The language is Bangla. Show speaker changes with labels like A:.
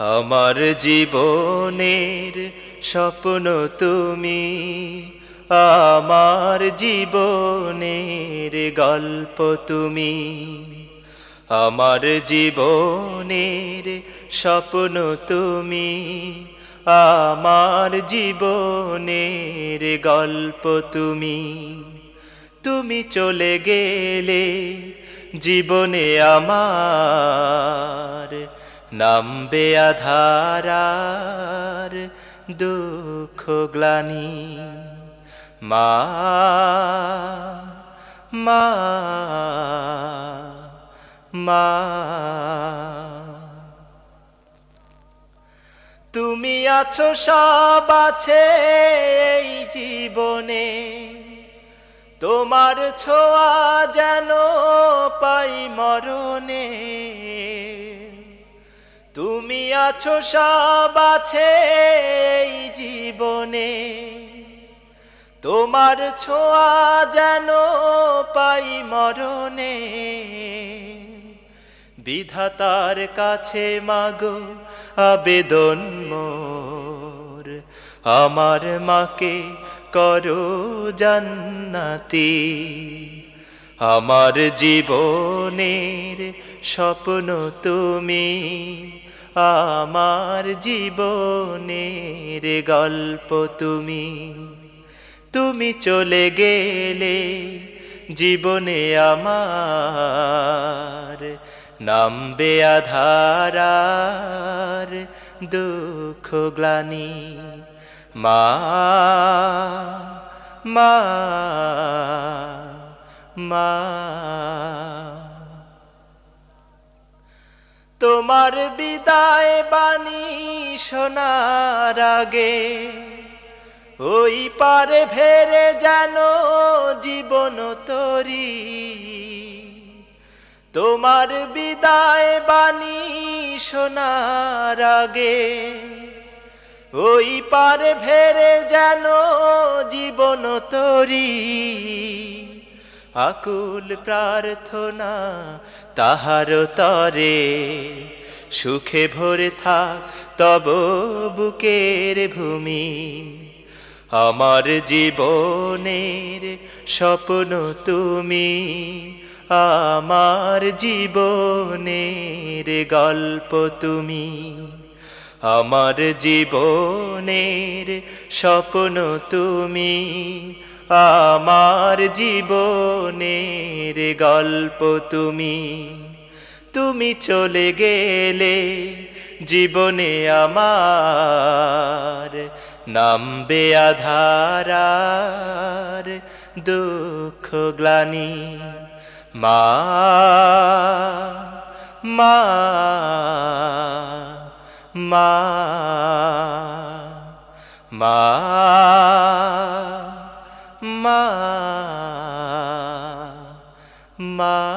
A: আমার জীবনের স্বপ্ন তুমি, আমার জীবনের গল্প তুমি, আমার জীবনের স্বপ্ন তুমি, আমার জীবনের গল্প তুমি। তুমি চলে গেলে জীবনে আমার নামবে আধারার দুঃখ গ্লানি। মা মা মা। তুমি আছো, সব আছে এই জীবনে। তোমার ছোঁয়া যেন পাই মরণে। তুমি আছো সব আছে এই জীবনে। তোমার ছোঁয়া যেন পাই মরণে। বিধাতার কাছে মাগো আবেদন মোর। আমার মাকে করো জান্নাতি। আমার জীবনের স্বপ্ন তুমি, আমার জীবনের গল্প তুমি। তুমি চলে গেলে জীবনে আমার নামবে আধারার দুঃখ গ্লানি। মা মা মা। তোমার বিদায় বাণী শোনার আগে ওই পারে ভেরে যেন জীবন তরি। তোমার বিদায় বাণী শোনার আগে ওই পারে ভেরে যেন জীবন তরি। আকুল প্রার্থনা তাহার তরে। সুখে ভরে থাক তব বুকের ভূমি। আমার জীবনের স্বপ্ন তুমি, আমার জীবনের গল্প তুমি। আমার জীবনের স্বপ্ন তুমি, আমার জীবনের গল্প তুমি। তুমি চলে গেলে জীবনে আমার নামবে আধারার দুঃখ গ্লানি। মা মা Ma, ma, ma, ma.